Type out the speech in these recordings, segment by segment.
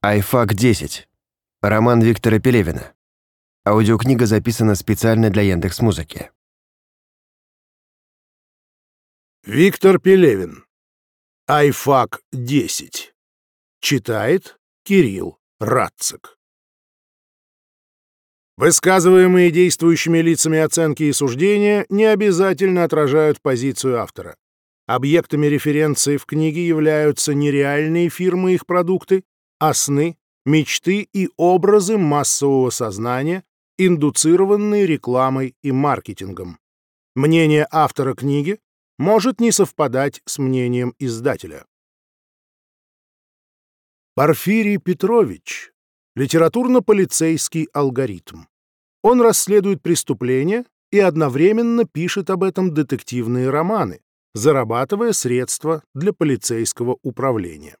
iPhuck 10. Роман Виктора Пелевина. Аудиокнига записана специально для Яндекс.Музыки. Виктор Пелевин. iPhuck 10. Читает Кирилл Радцик. Высказываемые действующими лицами оценки и суждения не обязательно отражают позицию автора. Объектами референции в книге являются не реальные фирмы и их продукты, а сны, мечты и образы массового сознания, индуцированные рекламой и маркетингом. Мнение автора книги может не совпадать с мнением издателя. Порфирий Петрович литературно-полицейский алгоритм. Он расследует преступления и одновременно пишет об этом детективные романы, зарабатывая средства для полицейского управления.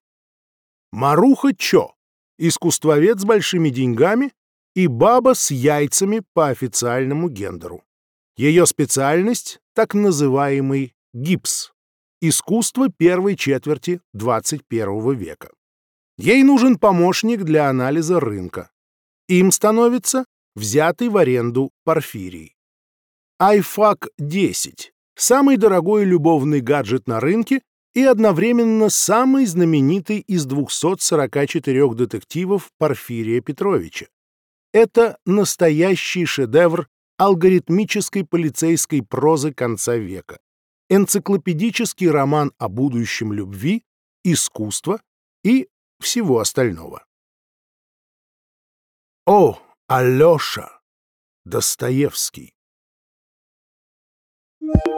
Маруха Чо — искусствовед с большими деньгами и баба с яйцами по официальному гендеру. Ее специальность — так называемый гипс — искусство первой четверти 21 века. Ей нужен помощник для анализа рынка. Им становится взятый в аренду Порфирий. iFAC-10 — самый дорогой любовный гаджет на рынке и одновременно самый знаменитый из 244 детективов Порфирия Петровича. Это настоящий шедевр алгоритмической полицейской прозы конца века, энциклопедический роман о будущем любви, искусства и всего остального. О, Алёша! Достоевский. Thank you.